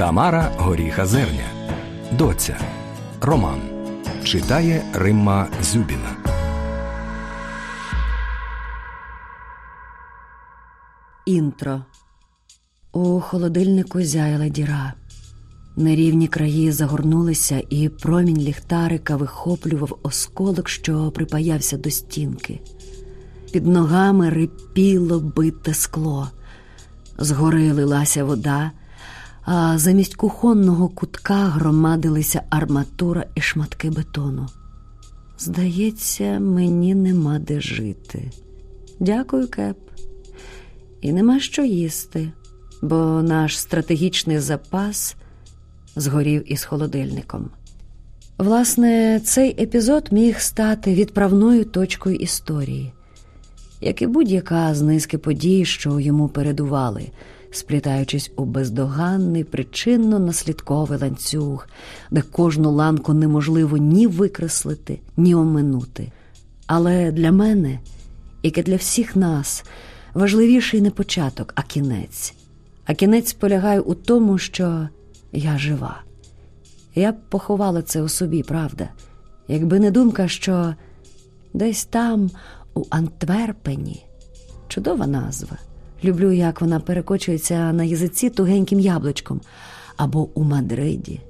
Тамара Горіха Зерня. Доця. Роман. Читає Римма Зюбіна. Інтро. У холодильнику зяяла діра. Нерівні краї загорнулися, і промінь ліхтарика вихоплював осколок, що припаявся до стінки. Під ногами рипіло бите скло. Згори лилася вода, а замість кухонного кутка громадилися арматура і шматки бетону. Здається, мені нема де жити. Дякую, Кеп. І нема що їсти, бо наш стратегічний запас згорів із холодильником. Власне, цей епізод міг стати відправною точкою історії, як і будь-яка з низки подій, що йому передували, сплітаючись у бездоганний причинно-наслідковий ланцюг, де кожну ланку неможливо ні викреслити, ні оминути. Але для мене, як і для всіх нас, важливіший не початок, а кінець. А кінець полягає у тому, що я жива. Я б поховала це у собі, правда, якби не думка, що десь там, у Антверпені, чудова назва. Люблю, як вона перекочується на язиці тугеньким яблучком, або у Мадриді,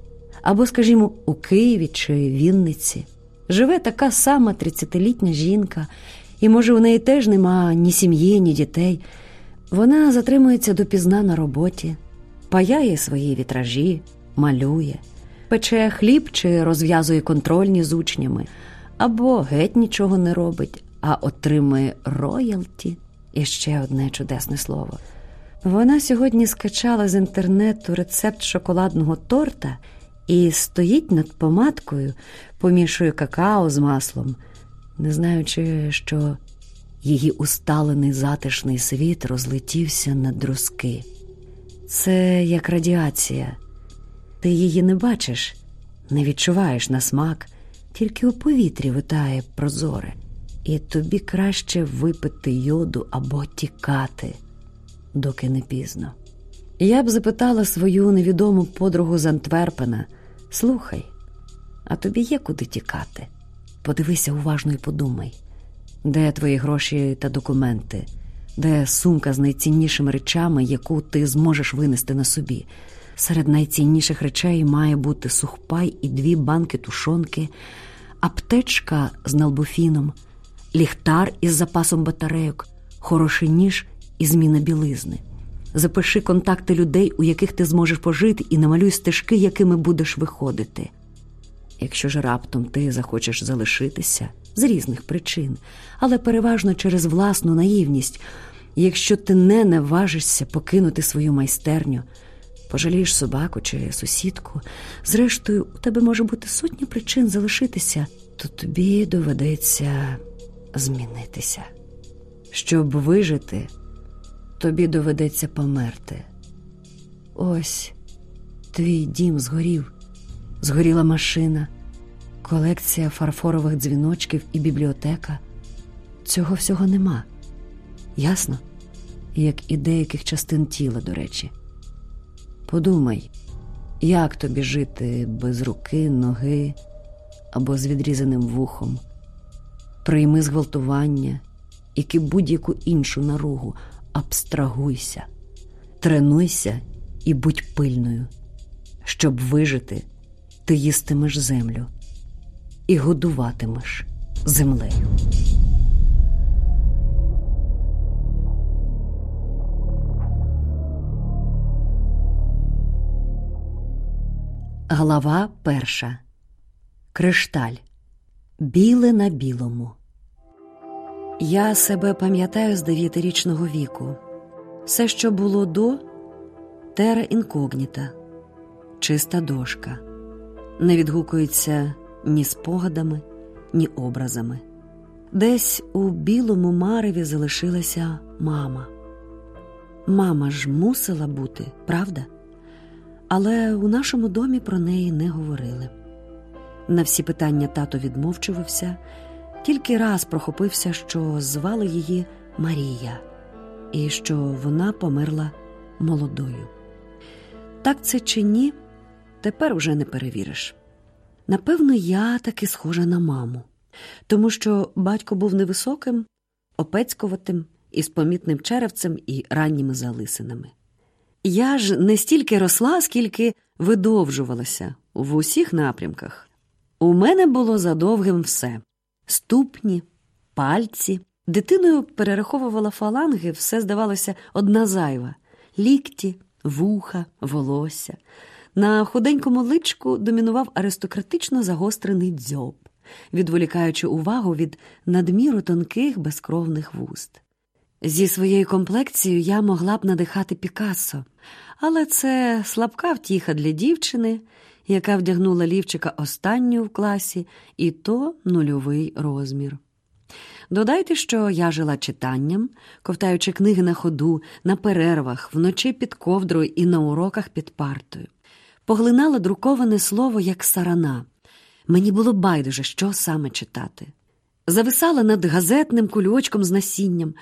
або, скажімо, у Києві чи Вінниці. Живе така сама 30-літня жінка, і, може, у неї теж нема ні сім'ї, ні дітей. Вона затримується допізна на роботі, паяє свої вітражі, малює, пече хліб чи розв'язує контрольні з учнями, або геть нічого не робить, а отримує роялті і ще одне чудесне слово. Вона сьогодні скачала з інтернету рецепт шоколадного торта і стоїть над помадкою, помішує какао з маслом, не знаючи, що її усталений затишний світ розлетівся на друзки. Це як радіація. Ти її не бачиш, не відчуваєш на смак, тільки у повітрі витає прозоре, і тобі краще випити йоду або тікати, доки не пізно. Я б запитала свою невідому подругу з Антверпена: слухай, а тобі є куди тікати? Подивися уважно і подумай, де твої гроші та документи, де сумка з найціннішими речами, яку ти зможеш винести на собі. Серед найцінніших речей має бути сухпай і дві банки тушонки, аптечка з налбуфіном, ліхтар із запасом батарейок, хороший ніж і зміна білизни. Запиши контакти людей, у яких ти зможеш пожити, і намалюй стежки, якими будеш виходити. Якщо ж раптом ти захочеш залишитися з різних причин, але переважно через власну наївність, якщо ти не наважишся покинути свою майстерню, пожалієш собаку чи сусідку, зрештою, у тебе може бути сотні причин залишитися, то тобі доведеться змінитися. Щоб вижити, тобі доведеться померти. Ось твій дім згорів, згоріла машина, колекція фарфорових дзвіночків і бібліотека. Цього всього нема. Ясно? Як і деяких частин тіла, до речі. Подумай, як тобі жити без руки, ноги або з відрізаним вухом. Прийми зґвалтування, як і будь-яку іншу наругу, абстрагуйся, тренуйся і будь пильною. Щоб вижити, ти їстимеш землю і годуватимеш землею. Глава перша. Кришталь. Біле на білому. Я себе пам'ятаю з дев'ятирічного віку. Все, що було до тера інкогніта, чиста дошка, не відгукується ні спогадами, ні образами. Десь у білому мареві залишилася мама. Мама ж мусила бути, правда? Але у нашому домі про неї не говорили. На всі питання тато відмовчувався, тільки раз прохопився, що звали її Марія, і що вона померла молодою. Так це чи ні, тепер уже не перевіриш. Напевно, я таки схожа на маму, тому що батько був невисоким, опецькуватим, із помітним черевцем і ранніми залисинами. Я ж не стільки росла, скільки видовжувалася в усіх напрямках. У мене було задовгим все ступні, пальці. Дитиною перераховувала фаланги, все здавалося одна зайва лікті, вуха, волосся. На худенькому личку домінував аристократично загострений дзьоб, відволікаючи увагу від надміру тонких безкровних вуст. Зі своєю комплекцією я могла б надихати Пікассо, але це слабка втіха для дівчини, яка вдягнула лівчика останню в класі, і то нульовий розмір. Додайте, що я жила читанням, ковтаючи книги на ходу, на перервах, вночі під ковдрою і на уроках під партою. Поглинала друковане слово як сарана. Мені було байдуже, що саме читати. Зависала над газетним кульочком з насінням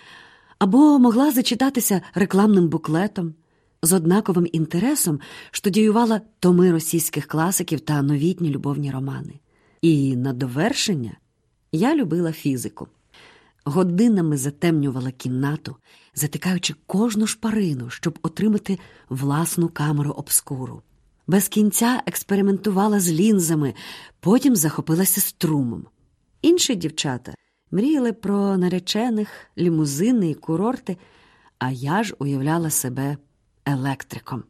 або могла зачитатися рекламним буклетом. З однаковим інтересом штудіювала томи російських класиків та новітні любовні романи. І на довершення я любила фізику. Годинами затемнювала кімнату, затикаючи кожну шпарину, щоб отримати власну камеру обскуру. Без кінця експериментувала з лінзами, потім захопилася струмом. Інші дівчата мріяли про наречених, лімузини і курорти, а я ж уявляла себе електриком.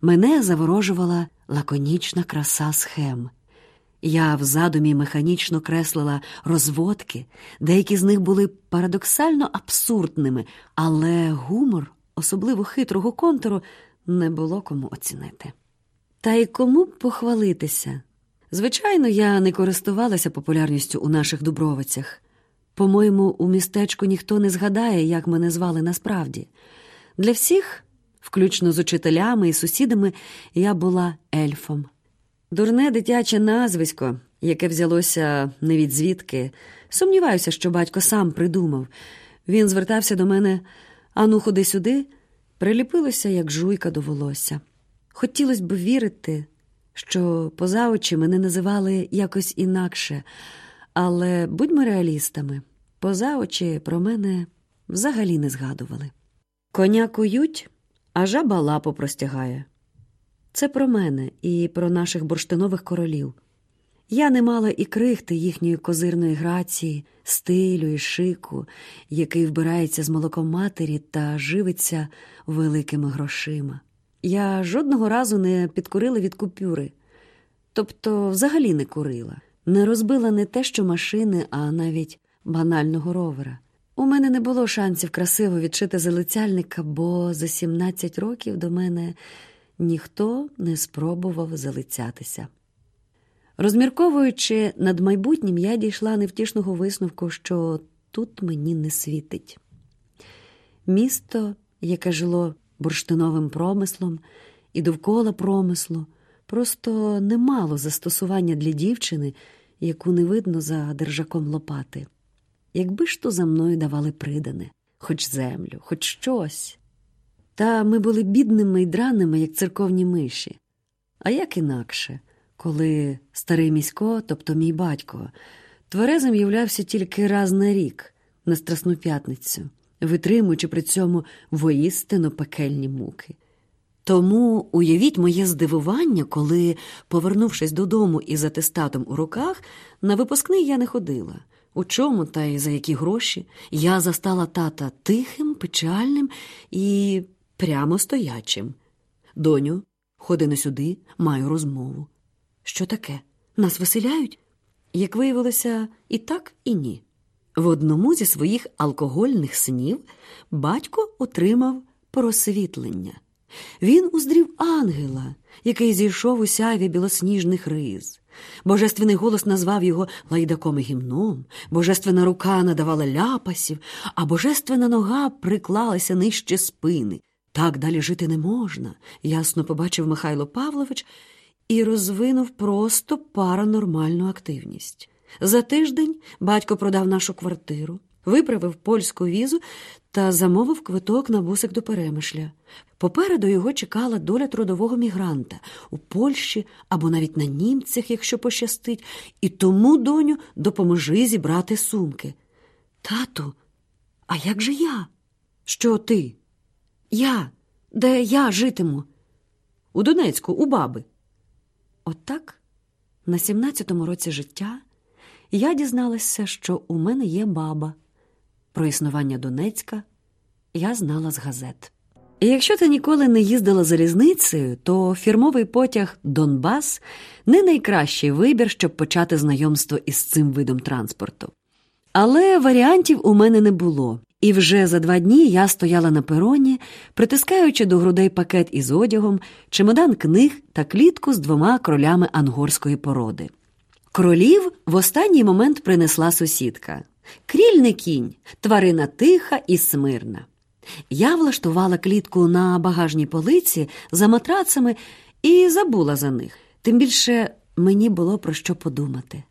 Мене заворожувала лаконічна краса схем. Я в задумі механічно креслила розводки, деякі з них були парадоксально абсурдними, але гумор, особливо хитрого контуру, не було кому оцінити. Та й кому б похвалитися? Звичайно, я не користувалася популярністю у наших дубровицях. По-моєму, у містечку ніхто не згадає, як мене звали насправді. Для всіх, включно з учителями і сусідами, я була ельфом. Дурне дитяче назвисько, яке взялося не від звідки. Сумніваюся, що батько сам придумав. Він звертався до мене, ану, ходи сюди, приліпилося, як жуйка до волосся. Хотілося б вірити, що поза очі мене називали якось інакше, але будьмо реалістами, поза очі про мене взагалі не згадували. Коня кують, а жаба лапу простягає. Це про мене і про наших бурштинових королів. Я не мала і крихти їхньої козирної грації, стилю і шику, який вбирається з молоком матері та живиться великими грошима. Я жодного разу не підкурила від купюри, тобто взагалі не курила, не розбила не те, що машини, а навіть банального ровера. У мене не було шансів красиво відшити залицяльника, бо за 17 років до мене ніхто не спробував залицятися. Розмірковуючи над майбутнім, я дійшла невтішного висновку, що тут мені не світить. Місто, яке жило бурштиновим промислом і довкола промислу, просто не мало застосування для дівчини, яку не видно за держаком лопати. Якби ж то за мною давали придане, хоч землю, хоч щось. Та ми були бідними й драними, як церковні миші. А як інакше, коли старий місько, тобто мій батько, тверезим являвся тільки раз на рік, на Страсну п'ятницю, витримуючи при цьому воїстину пекельні муки. Тому уявіть моє здивування, коли, повернувшись додому із атестатом у руках, на випускний я не ходила. У чому та й за які гроші я застала тата тихим, печальним і прямо стоячим. Доню, ходи на сюди, маю розмову. Що таке? Нас виселяють? Як виявилося, і так, і ні. В одному зі своїх алкогольних снів батько отримав просвітлення. Він уздрів ангела, який зійшов у сяйві білосніжних риз. Божественний голос назвав його лайдаком і гімном, божественна рука надавала ляпасів, а божественна нога приклалася нижче спини. Так далі жити не можна, ясно побачив Михайло Павлович і розвинув просто паранормальну активність. За тиждень батько продав нашу квартиру, виправив польську візу та замовив квиток на бусик до перемишля. Попереду його чекала доля трудового мігранта у Польщі або навіть на німцях, якщо пощастить, і тому, доню, допоможи зібрати сумки. Тату, а як же я? Що ти? Я, де я житиму? У Донецьку, у баби. Отак, на 17-му році життя я дізналася, що у мене є баба. Про існування Донецька я знала з газет. І якщо ти ніколи не їздила залізницею, то фірмовий потяг Донбас не найкращий вибір, щоб почати знайомство із цим видом транспорту. Але варіантів у мене не було, і вже за два дні я стояла на пероні, притискаючи до грудей пакет із одягом, чемодан книг та клітку з двома кролями ангорської породи. Кролів в останній момент принесла сусідка. Кріль не кінь, тварина тиха і смирна. Я влаштувала клітку на багажній полиці за матрацами і забула за них. Тим більше мені було про що подумати.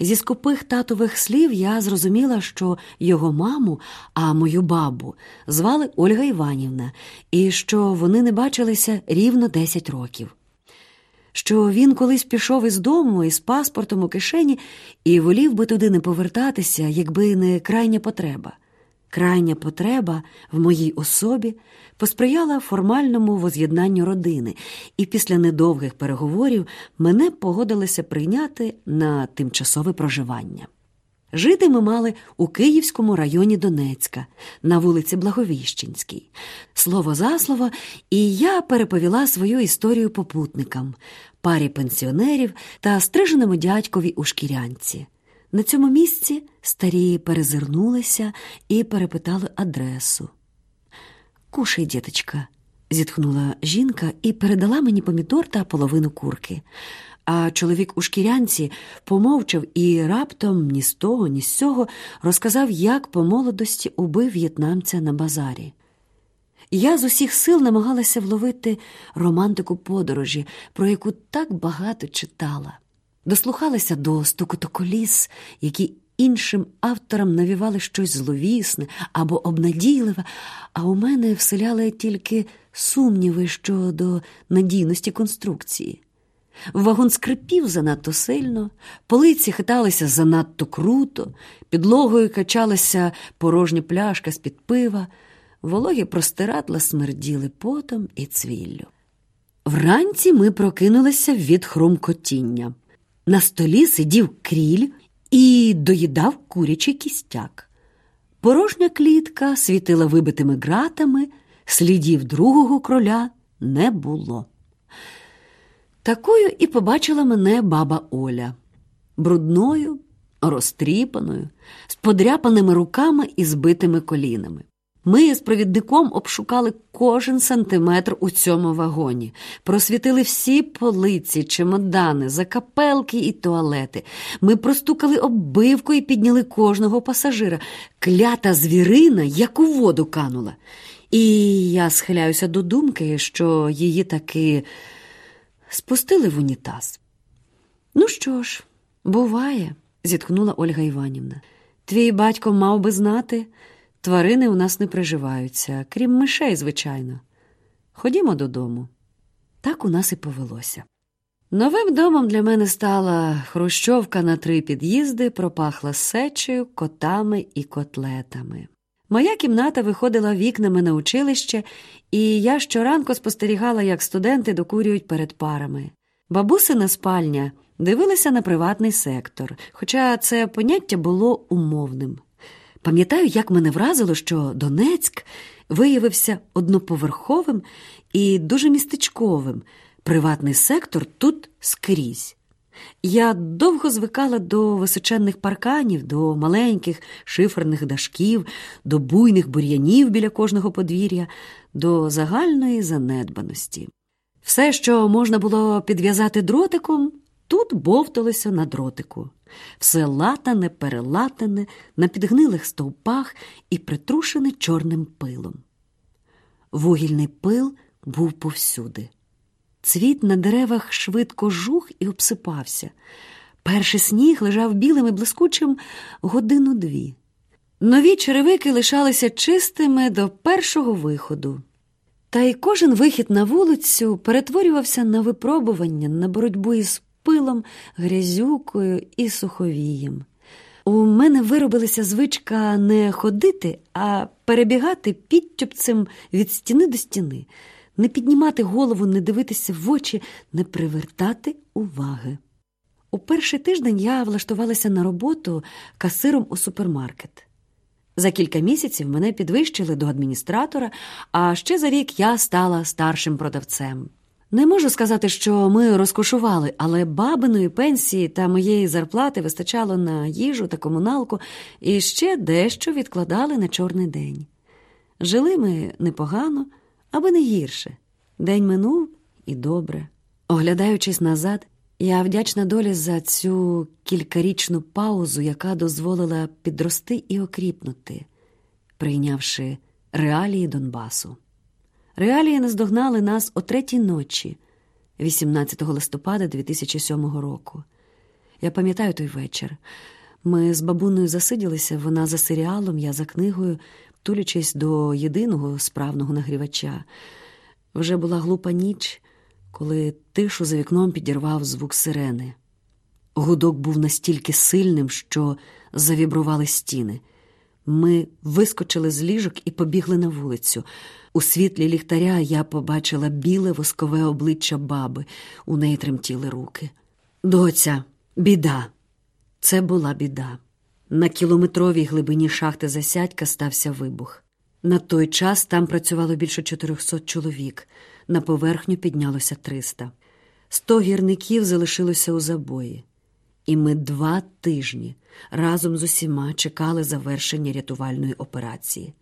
Зі скупих татових слів я зрозуміла, що його маму, а мою бабу, звали Ольга Іванівна, і що вони не бачилися рівно 10 років. Що він колись пішов із дому із паспортом у кишені і волів би туди не повертатися, якби не крайня потреба. Крайня потреба в моїй особі посприяла формальному воз'єднанню родини, і після недовгих переговорів мене погодилися прийняти на тимчасове проживання. Жити ми мали у Київському районі Донецька на вулиці Благовіщенській. Слово за слово, і я переповіла свою історію попутникам, парі пенсіонерів та стриженому дядькові у шкірянці. На цьому місці старі перезирнулися і перепитали адресу. Кушай, діточка, зітхнула жінка і передала мені помідор та половину курки. А чоловік у шкірянці помовчав і раптом ні з того, ні з цього розказав, як по молодості убив в'єтнамця на базарі. Я з усіх сил намагалася вловити романтику подорожі, про яку так багато читала дослухалася до стукоту коліс, які іншим авторам навівали щось зловісне або обнадійливе, а у мене вселяли тільки сумніви щодо надійності конструкції. Вагон скрипів занадто сильно, полиці хиталися занадто круто, підлогою качалася порожня пляшка з-під пива, вологі простирадла смерділи потом і цвіллю. Вранці ми прокинулися від хрумкотіння. На столі сидів кріль і доїдав курячий кістяк. Порожня клітка світила вибитими ґратами, слідів другого кроля не було. Такою і побачила мене баба Оля, брудною, розтріпаною, з подряпаними руками і збитими колінами. Ми з провідником обшукали кожен сантиметр у цьому вагоні, просвітили всі полиці, чемодани, закапелки і туалети. Ми простукали оббивку і підняли кожного пасажира. Клята звірина, як у воду канула. І я схиляюся до думки, що її таки спустили в унітаз. Ну що ж, буває, зітхнула Ольга Іванівна. Твій батько мав би знати. Тварини у нас не приживаються, крім мишей, звичайно. Ходімо додому. Так у нас і повелося. Новим домом для мене стала хрущовка на три під'їзди, пропахла сечею, котами і котлетами. Моя кімната виходила вікнами на училище, і я щоранку спостерігала, як студенти докурюють перед парами. Бабусина спальня дивилася на приватний сектор, хоча це поняття було умовним. Пам'ятаю, як мене вразило, що Донецьк виявився одноповерховим і дуже містечковим. Приватний сектор тут скрізь. Я довго звикала до височенних парканів, до маленьких шиферних дашків, до буйних бур'янів біля кожного подвір'я, до загальної занедбаності. Все, що можна було підв'язати дротиком, тут бовталося на дротику все латане, перелатане, на підгнилих стовпах і притрушене чорним пилом. Вугільний пил був повсюди. Цвіт на деревах швидко жух і обсипався. Перший сніг лежав білим і блискучим годину дві. Нові черевики лишалися чистими до першого виходу. Та й кожен вихід на вулицю перетворювався на випробування, на боротьбу із пилом, грязюкою і суховієм. У мене виробилася звичка не ходити, а перебігати підтюпцем від стіни до стіни, не піднімати голову, не дивитися в очі, не привертати уваги. У перший тиждень я влаштувалася на роботу касиром у супермаркет. За кілька місяців мене підвищили до адміністратора, а ще за рік я стала старшим продавцем. Не можу сказати, що ми розкошували, але бабиної пенсії та моєї зарплати вистачало на їжу та комуналку і ще дещо відкладали на чорний день. Жили ми непогано, аби не гірше. День минув і добре. Оглядаючись назад, я вдячна долі за цю кількарічну паузу, яка дозволила підрости і окріпнути, прийнявши реалії Донбасу. Реалії наздогнали нас о третій ночі, 18 листопада 2007 року. Я пам'ятаю той вечір. Ми з бабуною засиділися, вона за серіалом, я за книгою, тулячись до єдиного справного нагрівача. Вже була глупа ніч, коли тишу за вікном підірвав звук сирени. Гудок був настільки сильним, що завібрували стіни. Ми вискочили з ліжок і побігли на вулицю. У світлі ліхтаря я побачила біле воскове обличчя баби, у неї тремтіли руки. Доця, біда. Це була біда. На кілометровій глибині шахти засядька стався вибух. На той час там працювало більше 400 чоловік, на поверхню піднялося 300. Сто гірників залишилося у забої. І ми два тижні разом з усіма чекали завершення рятувальної операції.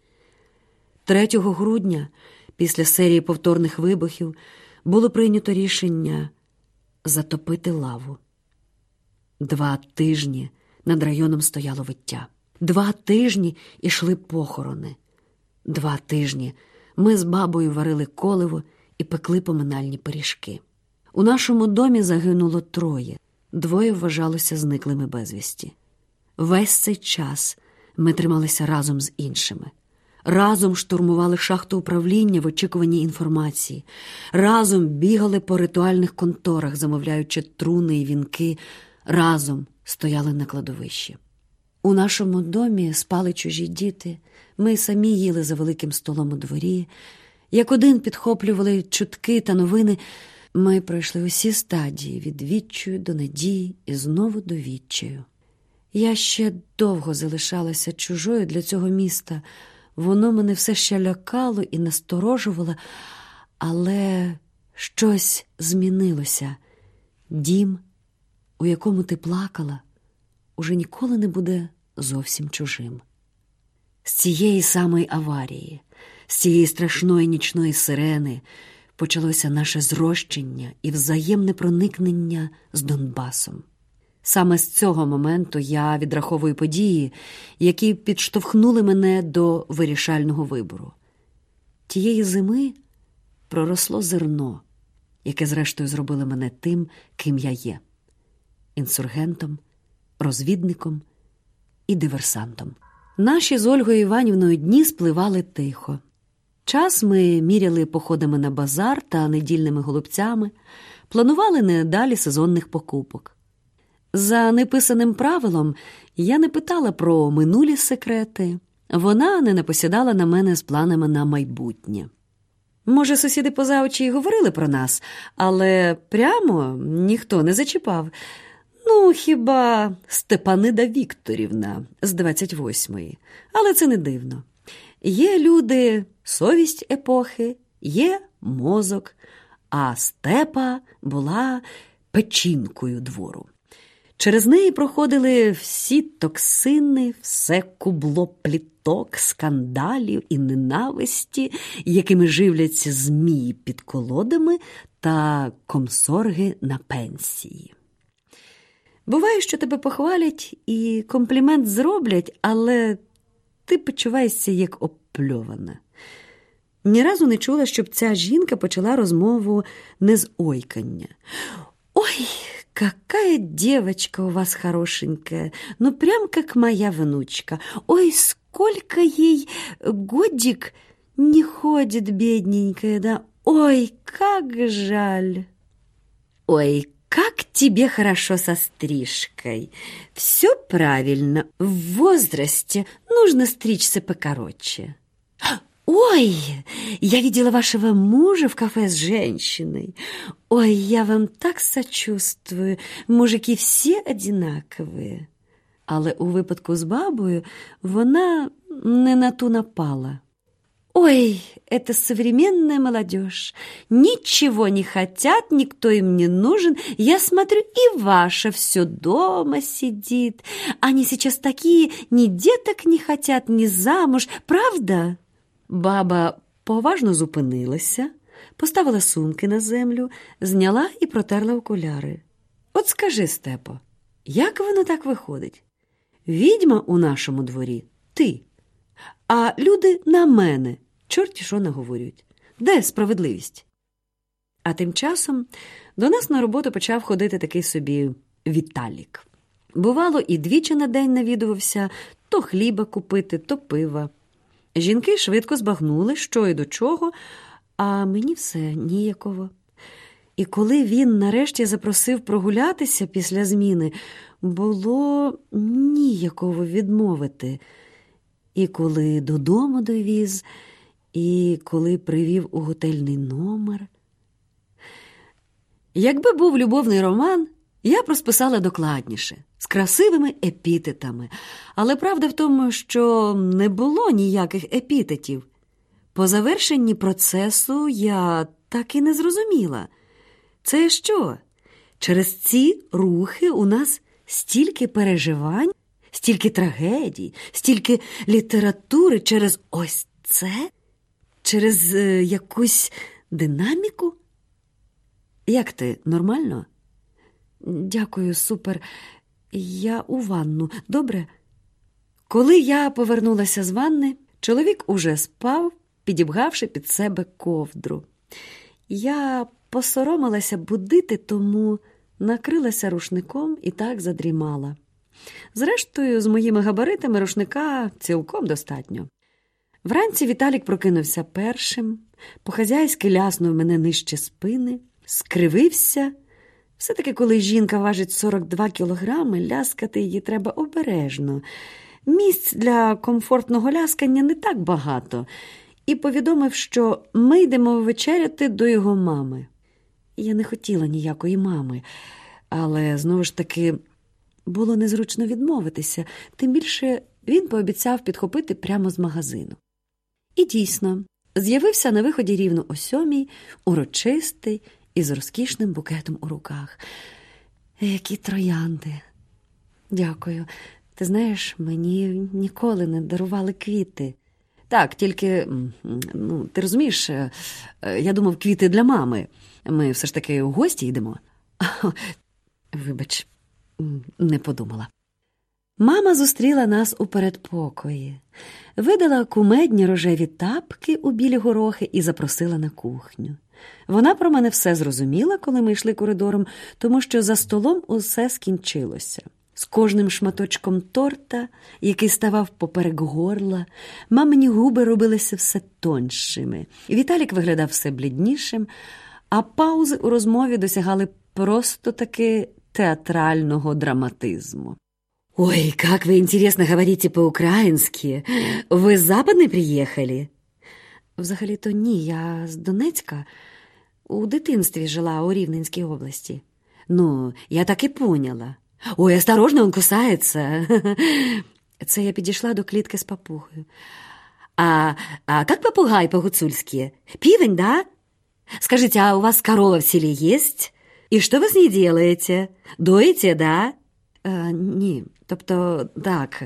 3 грудня, після серії повторних вибухів, було прийнято рішення затопити лаву. Два тижні над районом стояло виття. Два тижні ішли похорони. Два тижні ми з бабою варили коливо і пекли поминальні пиріжки. У нашому домі загинуло троє, двоє вважалося зниклими безвісті. Весь цей час ми трималися разом з іншими. Разом штурмували шахту управління в очікуванні інформації, разом бігали по ритуальних конторах, замовляючи труни і вінки, разом стояли на кладовищі. У нашому домі спали чужі діти, ми самі їли за великим столом у дворі. Як один підхоплювали чутки та новини, ми пройшли усі стадії від відчаю до надії і знову до відчаю. Я ще довго залишалася чужою для цього міста. Воно мене все ще лякало і насторожувало, але щось змінилося. Дім, у якому ти плакала, уже ніколи не буде зовсім чужим. З цієї самої аварії, з цієї страшної нічної сирени почалося наше зрощення і взаємне проникнення з Донбасом. Саме з цього моменту я відраховую події, які підштовхнули мене до вирішального вибору. Тієї зими проросло зерно, яке, зрештою, зробило мене тим, ким я є інсургентом, розвідником і диверсантом. Наші з Ольгою Іванівною дні спливали тихо. Час ми міряли походами на базар та недільними голубцями, планували не далі сезонних покупок. За неписаним правилом я не питала про минулі секрети, вона не напосідала на мене з планами на майбутнє. Може, сусіди поза очі й говорили про нас, але прямо ніхто не зачіпав. Ну, хіба Степанида Вікторівна з 28-ї, але це не дивно. Є люди, совість епохи, є мозок, а степа була печінкою двору. Через неї проходили всі токсини, все кубло пліток, скандалів і ненависті, якими живляться змії під колодами та комсорги на пенсії. Буває, що тебе похвалять і комплімент зроблять, але ти почуваєшся як опльована. Ні разу не чула, щоб ця жінка почала розмову не з ойкання. Ой, какая девочка у вас хорошенькая, ну прям как моя внучка. Ой, сколько ей годик не ходит, бедненькая, да? Ой, как жаль! Ой, как тебе хорошо со стрижкой. Все правильно. В возрасте нужно стричься покороче. Ой, я видела вашего мужа в кафе с женщиной. Ой, я вам так сочувствую. Мужики все одинаковые. Але у випадку з бабою вона не на ту напала. Ой, это современная молодежь. Ничего не хотят, никто им не нужен. Я смотрю, и ваша все дома сидит. Они сейчас такие, ни деток не хотят, ни замуж. Правда? Баба поважно зупинилася, поставила сумки на землю, зняла і протерла окуляри. От скажи, Степо, як воно так виходить? Відьма у нашому дворі ти, а люди на мене, чорті що наговорюють. Де справедливість? А тим часом до нас на роботу почав ходити такий собі Віталік. Бувало, і двічі на день навідувався то хліба купити, то пива. Жінки швидко збагнули, що і до чого, а мені все ніяково. І коли він нарешті запросив прогулятися після зміни, було ніяково відмовити. І коли додому довіз, і коли привів у готельний номер. Якби був любовний роман, я б розписала докладніше, з красивими епітетами. Але правда в тому, що не було ніяких епітетів. По завершенні процесу я так і не зрозуміла. Це що? Через ці рухи у нас стільки переживань, стільки трагедій, стільки літератури через ось це, через е, якусь динаміку? Як ти нормально? Дякую, супер. Я у ванну, добре? Коли я повернулася з ванни, чоловік уже спав, підібгавши під себе ковдру. Я посоромилася будити, тому накрилася рушником і так задрімала. Зрештою, з моїми габаритами рушника цілком достатньо. Вранці Віталік прокинувся першим, по-хазяйськи ляснув мене нижче спини, скривився. Все-таки, коли жінка важить 42 кілограми, ляскати її треба обережно. Місць для комфортного ляскання не так багато, і повідомив, що ми йдемо вечеряти до його мами. Я не хотіла ніякої мами, але знову ж таки було незручно відмовитися, тим більше він пообіцяв підхопити прямо з магазину. І дійсно, з'явився на виході рівно о сьомій, урочистий, із розкішним букетом у руках. Які троянди. Дякую. Ти знаєш, мені ніколи не дарували квіти. Так, тільки, ну, ти розумієш, е, я думав, квіти для мами. Ми все ж таки у гості йдемо. Вибач, не подумала. Мама зустріла нас у передпокої, видала кумедні рожеві тапки у білі горохи і запросила на кухню. Вона про мене все зрозуміла, коли ми йшли коридором, тому що за столом усе скінчилося. З кожним шматочком торта, який ставав поперек горла, мамині губи робилися все тоншими. Віталік виглядав все бліднішим, а паузи у розмові досягали просто таки театрального драматизму. «Ой, как вы интересно говорите по-украински! Ви з Западної приїхали?» Взагалі-то ні, я з Донецька у дитинстві жила у Рівненській області. Ну, я так і поняла. Ой, осторожно, он кусається. Це я підійшла до клітки з папугою. А, а как попугай по-гуцульски? Пивень, да? Скажите, а у вас корова в селе есть? И что вы с ней делаете? Доите, да? Е, ні, тобто так,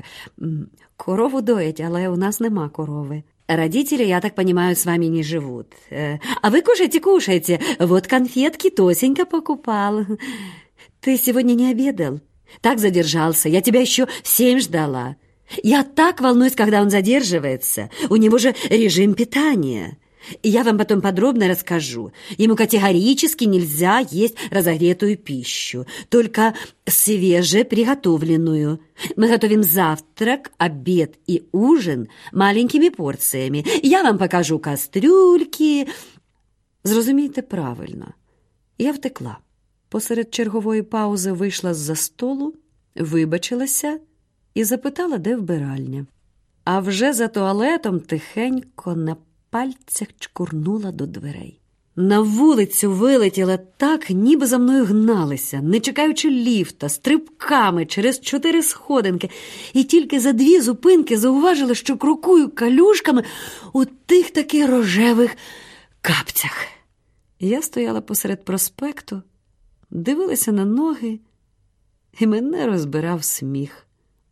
корову доять, але у нас нема корови. Родители, я так понимаю, с вами не живут. А вы кушайте, кушайте. Вот конфетки Тосенька покупал. Ты сегодня не обедал? Так задержался. Я тебя еще семь ждала. Я так волнуюсь, когда он задерживается. У него же режим питания. Я вам потом подробно расскажу. Ему категорически нельзя есть разогретую пищу, только свежеприготовленную. Мы готовим завтрак, обед и ужин маленькими порциями. Я вам покажу кастрюльки. Зрозумійте правильно, я втекла. Посеред чергової паузи вийшла з-за столу, вибачилася і запитала, де вбиральня. А вже за туалетом тихенько на пальцях чкурнула до дверей. На вулицю вилетіла так, ніби за мною гналися, не чекаючи ліфта, стрибками через чотири сходинки, і тільки за дві зупинки зауважила, що крокую калюшками у тих таки рожевих капцях. Я стояла посеред проспекту, дивилася на ноги, і мене розбирав сміх.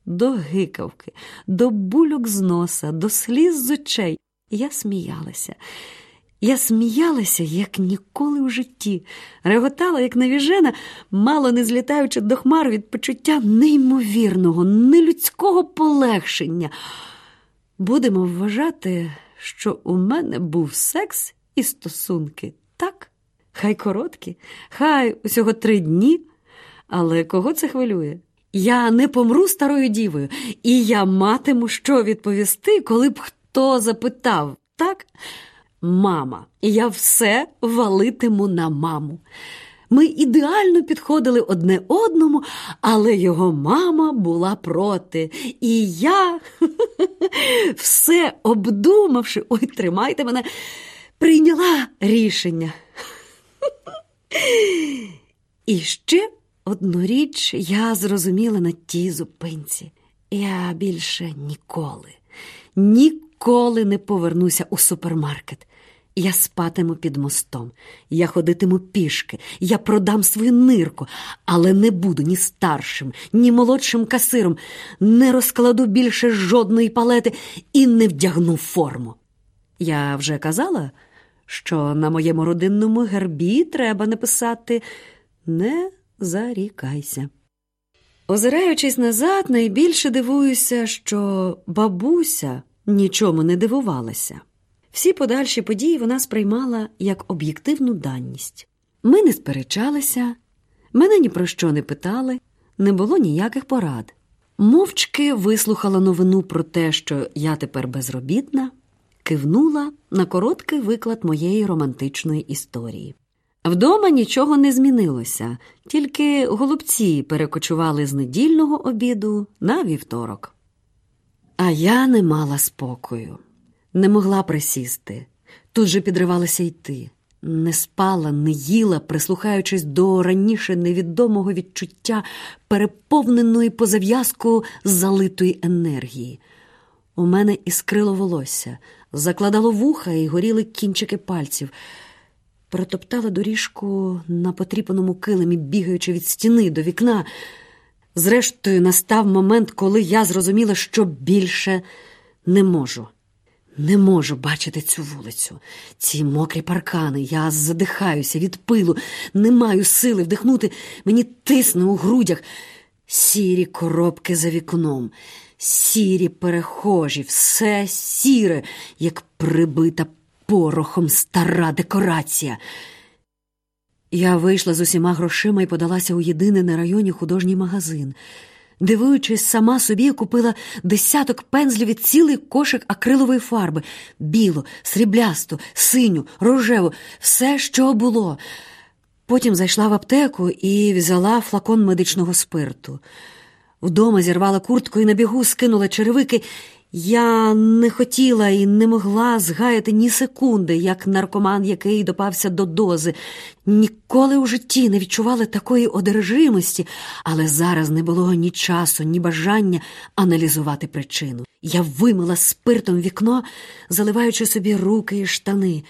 До гикавки, до бульок з носа, до сліз з очей. Я сміялася. Я сміялася, як ніколи в житті, реготала, як навіжена, мало не злітаючи до хмар від почуття неймовірного, нелюдського полегшення. Будемо вважати, що у мене був секс і стосунки. Так, хай короткі, хай усього три дні, але кого це хвилює? Я не помру старою дівою, і я матиму що відповісти, коли б хто запитав, так? Мама, я все валитиму на маму. Ми ідеально підходили одне одному, але його мама була проти. І я, все обдумавши, ой, тримайте мене, прийняла рішення. І ще одну річ я зрозуміла на тій зупинці. Я більше ніколи, ніколи не повернуся у супермаркет. Я спатиму під мостом, я ходитиму пішки, я продам свою нирку, але не буду ні старшим, ні молодшим касиром, не розкладу більше жодної палети і не вдягну форму. Я вже казала, що на моєму родинному гербі треба написати не зарікайся. Озираючись назад, найбільше дивуюся, що бабуся нічому не дивувалася. Всі подальші події вона сприймала як об'єктивну даність. Ми не сперечалися, мене ні про що не питали, не було ніяких порад. Мовчки вислухала новину про те, що я тепер безробітна, кивнула на короткий виклад моєї романтичної історії. Вдома нічого не змінилося, тільки голубці перекочували з недільного обіду на вівторок. А я не мала спокою, не могла присісти, тут же підривалася йти, не спала, не їла, прислухаючись до раніше невідомого відчуття переповненої по зав'язку залитої енергії. У мене іскрило волосся, закладало вуха і горіли кінчики пальців протоптала доріжку на потріпаному килимі, бігаючи від стіни до вікна. Зрештою, настав момент, коли я зрозуміла, що більше не можу. Не можу бачити цю вулицю, ці мокрі паркани. Я задихаюся від пилу, не маю сили вдихнути, мені тисне у грудях. Сірі коробки за вікном, сірі перехожі, все сіре, як прибита порохом стара декорація. Я вийшла з усіма грошима і подалася у єдиний на районі художній магазин. Дивуючись, сама собі купила десяток пензлів і цілий кошик акрилової фарби білу, сріблясту, синю, рожеву, все, що було. Потім зайшла в аптеку і взяла флакон медичного спирту. Вдома зірвала куртку і на бігу скинула черевики я не хотіла і не могла згаяти ні секунди, як наркоман, який допався до дози. Ніколи у житті не відчувала такої одержимості, але зараз не було ні часу, ні бажання аналізувати причину. Я вимила спиртом вікно, заливаючи собі руки і штани.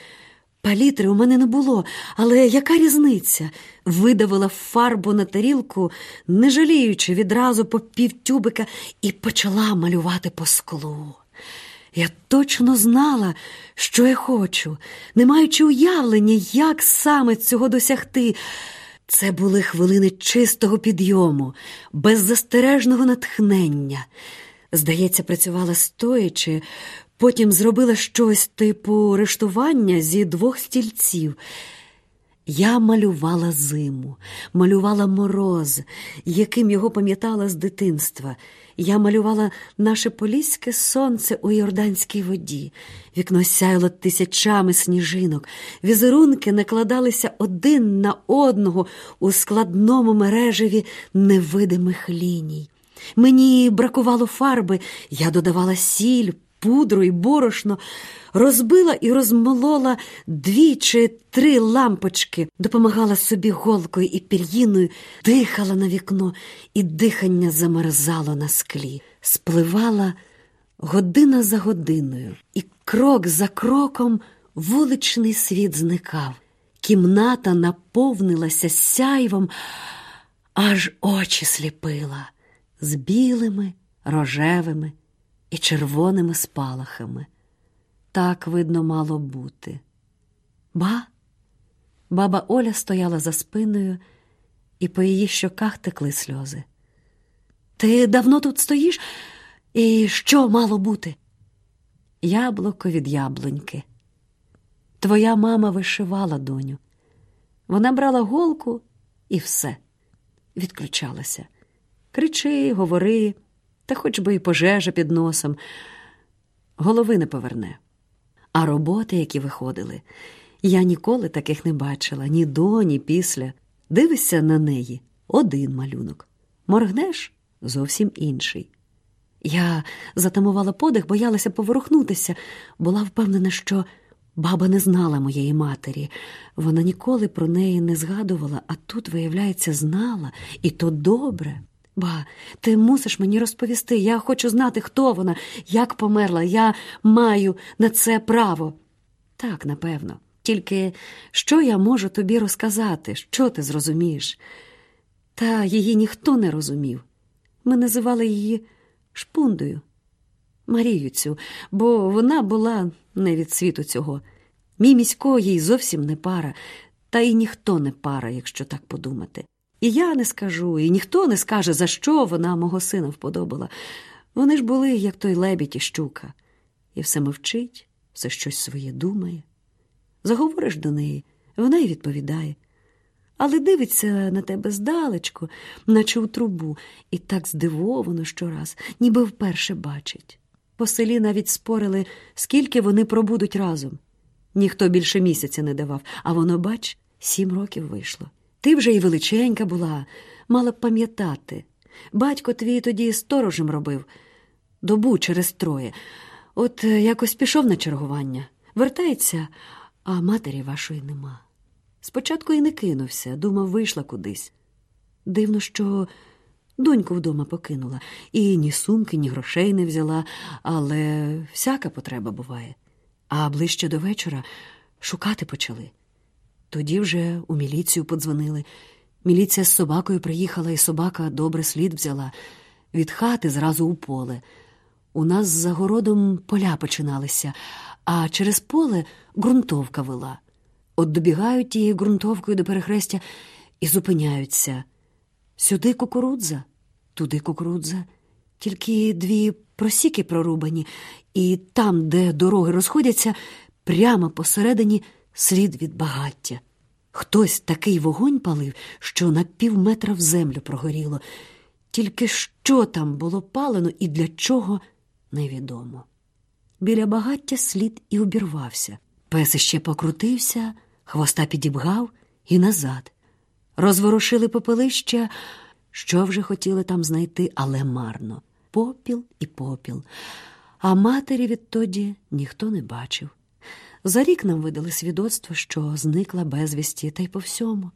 Палітри у мене не було, але яка різниця? Видавила фарбу на тарілку, не жаліючи відразу по півтюбика, і почала малювати по склу. Я точно знала, що я хочу, не маючи уявлення, як саме цього досягти. Це були хвилини чистого підйому, беззастережного натхнення. Здається, працювала стоячи, Потім зробила щось типу рештування зі двох стільців. Я малювала зиму, малювала мороз, яким його пам'ятала з дитинства. Я малювала наше поліське сонце у Йорданській воді. Вікно сяяло тисячами сніжинок. Візерунки накладалися один на одного у складному мережеві невидимих ліній. Мені бракувало фарби, я додавала сіль, пудру і борошно, розбила і розмолола дві чи три лампочки, допомагала собі голкою і пір'їною, дихала на вікно, і дихання замерзало на склі, спливала година за годиною, і крок за кроком вуличний світ зникав. Кімната наповнилася сяйвом, аж очі сліпила з білими, рожевими і червоними спалахами. Так, видно, мало бути. Ба, баба Оля стояла за спиною, і по її щоках текли сльози. Ти давно тут стоїш? І що мало бути? Яблуко від яблуньки. Твоя мама вишивала доню. Вона брала голку і все, відключалася. Кричи, говори, та хоч би і пожежа під носом, голови не поверне. А роботи, які виходили, я ніколи таких не бачила ні до, ні після. Дивишся на неї один малюнок. Моргнеш зовсім інший. Я затамувала подих, боялася поворухнутися, була впевнена, що баба не знала моєї матері. Вона ніколи про неї не згадувала, а тут, виявляється, знала, і то добре. Ба, ти мусиш мені розповісти. Я хочу знати, хто вона, як померла. Я маю на це право. Так, напевно. Тільки що я можу тобі розказати, що ти зрозумієш? Та її ніхто не розумів. Ми називали її шпундою, Марію цю, бо вона була не від світу цього. Мій місько їй зовсім не пара, та й ніхто не пара, якщо так подумати. І я не скажу, і ніхто не скаже, за що вона мого сина вподобала. Вони ж були, як той лебідь і щука, і все мовчить, все щось своє думає. Заговориш до неї, вона й відповідає. Але дивиться на тебе здалечко, наче у трубу, і так здивовано щораз, ніби вперше бачить. По селі навіть спорили, скільки вони пробудуть разом. Ніхто більше місяця не давав, а воно, бач, сім років вийшло. Ти вже і величенька була, мала б пам'ятати. Батько твій тоді сторожем робив добу через троє. От е, якось пішов на чергування, вертається, а матері вашої нема. Спочатку і не кинувся, думав, вийшла кудись. Дивно, що доньку вдома покинула, і ні сумки, ні грошей не взяла, але всяка потреба буває. А ближче до вечора шукати почали. Тоді вже у міліцію подзвонили. Міліція з собакою приїхала, і собака добре слід взяла. Від хати зразу у поле. У нас за городом поля починалися, а через поле ґрунтовка вела. От добігають тією ґрунтовкою до перехрестя і зупиняються. Сюди кукурудза, туди кукурудза, тільки дві просіки прорубані, і там, де дороги розходяться, прямо посередині слід від багаття. Хтось такий вогонь палив, що на пів метра в землю прогоріло. Тільки що там було палено і для чого невідомо. Біля багаття слід і обірвався. Пес іще покрутився, хвоста підібгав і назад. Розворушили попелища, що вже хотіли там знайти, але марно попіл і попіл. А матері відтоді ніхто не бачив. За рік нам видали свідоцтво, що зникла безвісті, та й по всьому.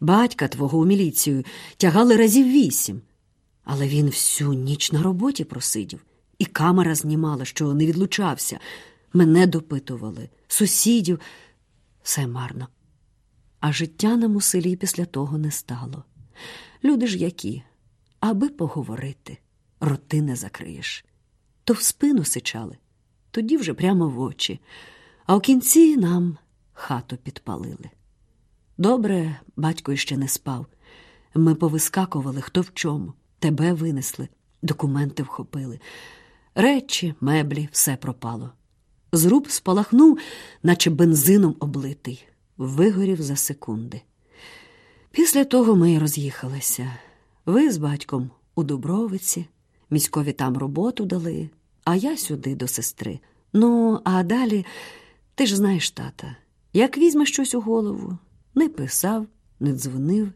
Батька твого у міліцію тягали разів вісім, але він всю ніч на роботі просидів, і камера знімала, що не відлучався. Мене допитували, сусідів, все марно. А життя нам у селі після того не стало. Люди ж які, аби поговорити, роти не закриєш. То в спину сичали, тоді вже прямо в очі а в кінці нам хату підпалили. Добре, батько іще не спав. Ми повискакували хто в чому, тебе винесли, документи вхопили. Речі, меблі, все пропало. Зруб спалахнув, наче бензином облитий, вигорів за секунди. Після того ми й роз'їхалися. Ви з батьком у Дубровиці, міськові там роботу дали, а я сюди до сестри. Ну, а далі ти ж знаєш, тата, як візьме щось у голову, не писав, не дзвонив,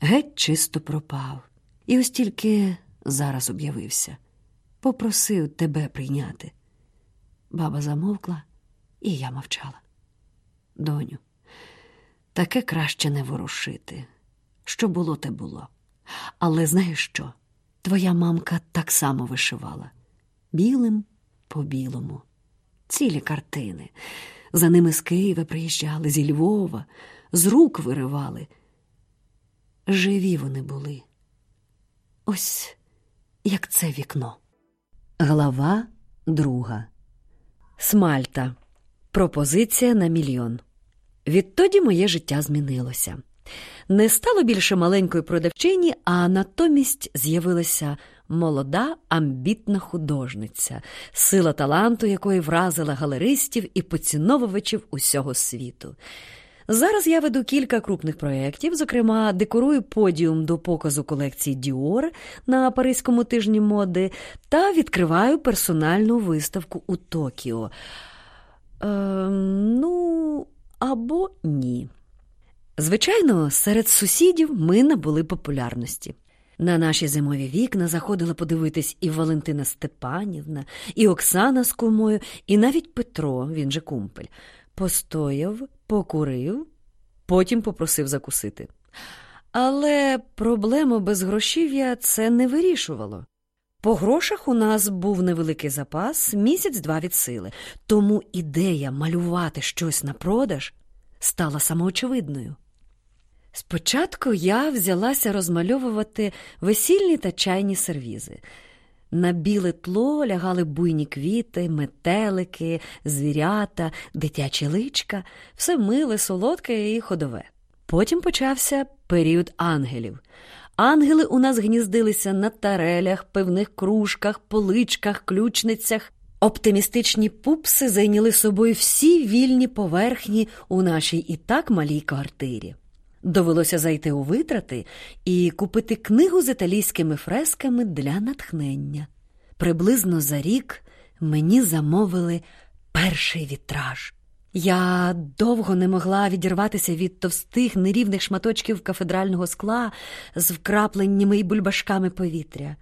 геть чисто пропав. І ось тільки зараз об'явився. Попросив тебе прийняти. Баба замовкла, і я мовчала. Доню, таке краще не ворушити. Що було, те було. Але знаєш що? Твоя мамка так само вишивала білим по білому. Цілі картини. За ними з Києва приїжджали, зі Львова, з рук виривали. Живі вони були. Ось як це вікно. Глава друга. Смальта. Пропозиція на мільйон. Відтоді моє життя змінилося. Не стало більше маленької продавчині, а натомість з'явилася молода, амбітна художниця, сила таланту якої вразила галеристів і поціновувачів усього світу. Зараз я веду кілька крупних проєктів, зокрема, декорую подіум до показу колекції Діор на Паризькому тижні моди та відкриваю персональну виставку у Токіо. Е, ну, або ні. Звичайно, серед сусідів ми набули популярності. На наші зимові вікна заходила подивитись і Валентина Степанівна, і Оксана з кумою, і навіть Петро, він же кумпель, постояв, покурив, потім попросив закусити. Але проблему без грошів'я це не вирішувало. По грошах у нас був невеликий запас, місяць-два від сили, тому ідея малювати щось на продаж стала самоочевидною. Спочатку я взялася розмальовувати весільні та чайні сервізи. На біле тло лягали буйні квіти, метелики, звірята, дитячі личка, все миле, солодке і ходове. Потім почався період ангелів. Ангели у нас гніздилися на тарелях, пивних кружках, поличках, ключницях. Оптимістичні пупси зайняли собою всі вільні поверхні у нашій і так малій квартирі. Довелося зайти у витрати і купити книгу з італійськими фресками для натхнення. Приблизно за рік мені замовили перший вітраж. Я довго не могла відірватися від товстих нерівних шматочків кафедрального скла з вкрапленнями і бульбашками повітря.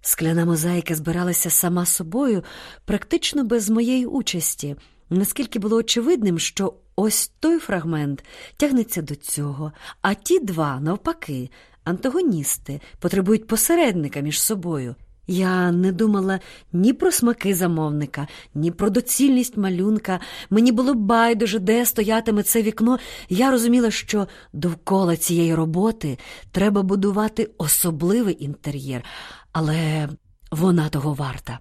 Скляна мозаїка збиралася сама собою, практично без моєї участі, наскільки було очевидним, що ось той фрагмент тягнеться до цього, а ті два, навпаки, антагоністи, потребують посередника між собою. Я не думала ні про смаки замовника, ні про доцільність малюнка. Мені було байдуже, де стоятиме це вікно. Я розуміла, що довкола цієї роботи треба будувати особливий інтер'єр, але вона того варта.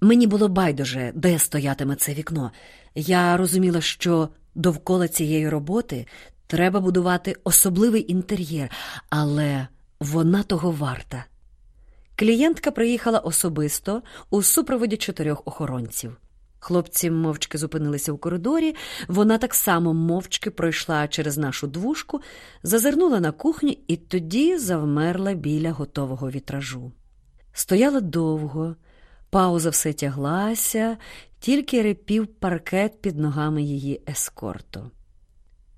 Мені було байдуже, де стоятиме це вікно. Я розуміла, що довкола цієї роботи треба будувати особливий інтер'єр, але вона того варта. Клієнтка приїхала особисто у супроводі чотирьох охоронців. Хлопці мовчки зупинилися у коридорі, вона так само мовчки пройшла через нашу двушку, зазирнула на кухню і тоді завмерла біля готового вітражу. Стояла довго, пауза все тяглася, тільки репів паркет під ногами її ескорту.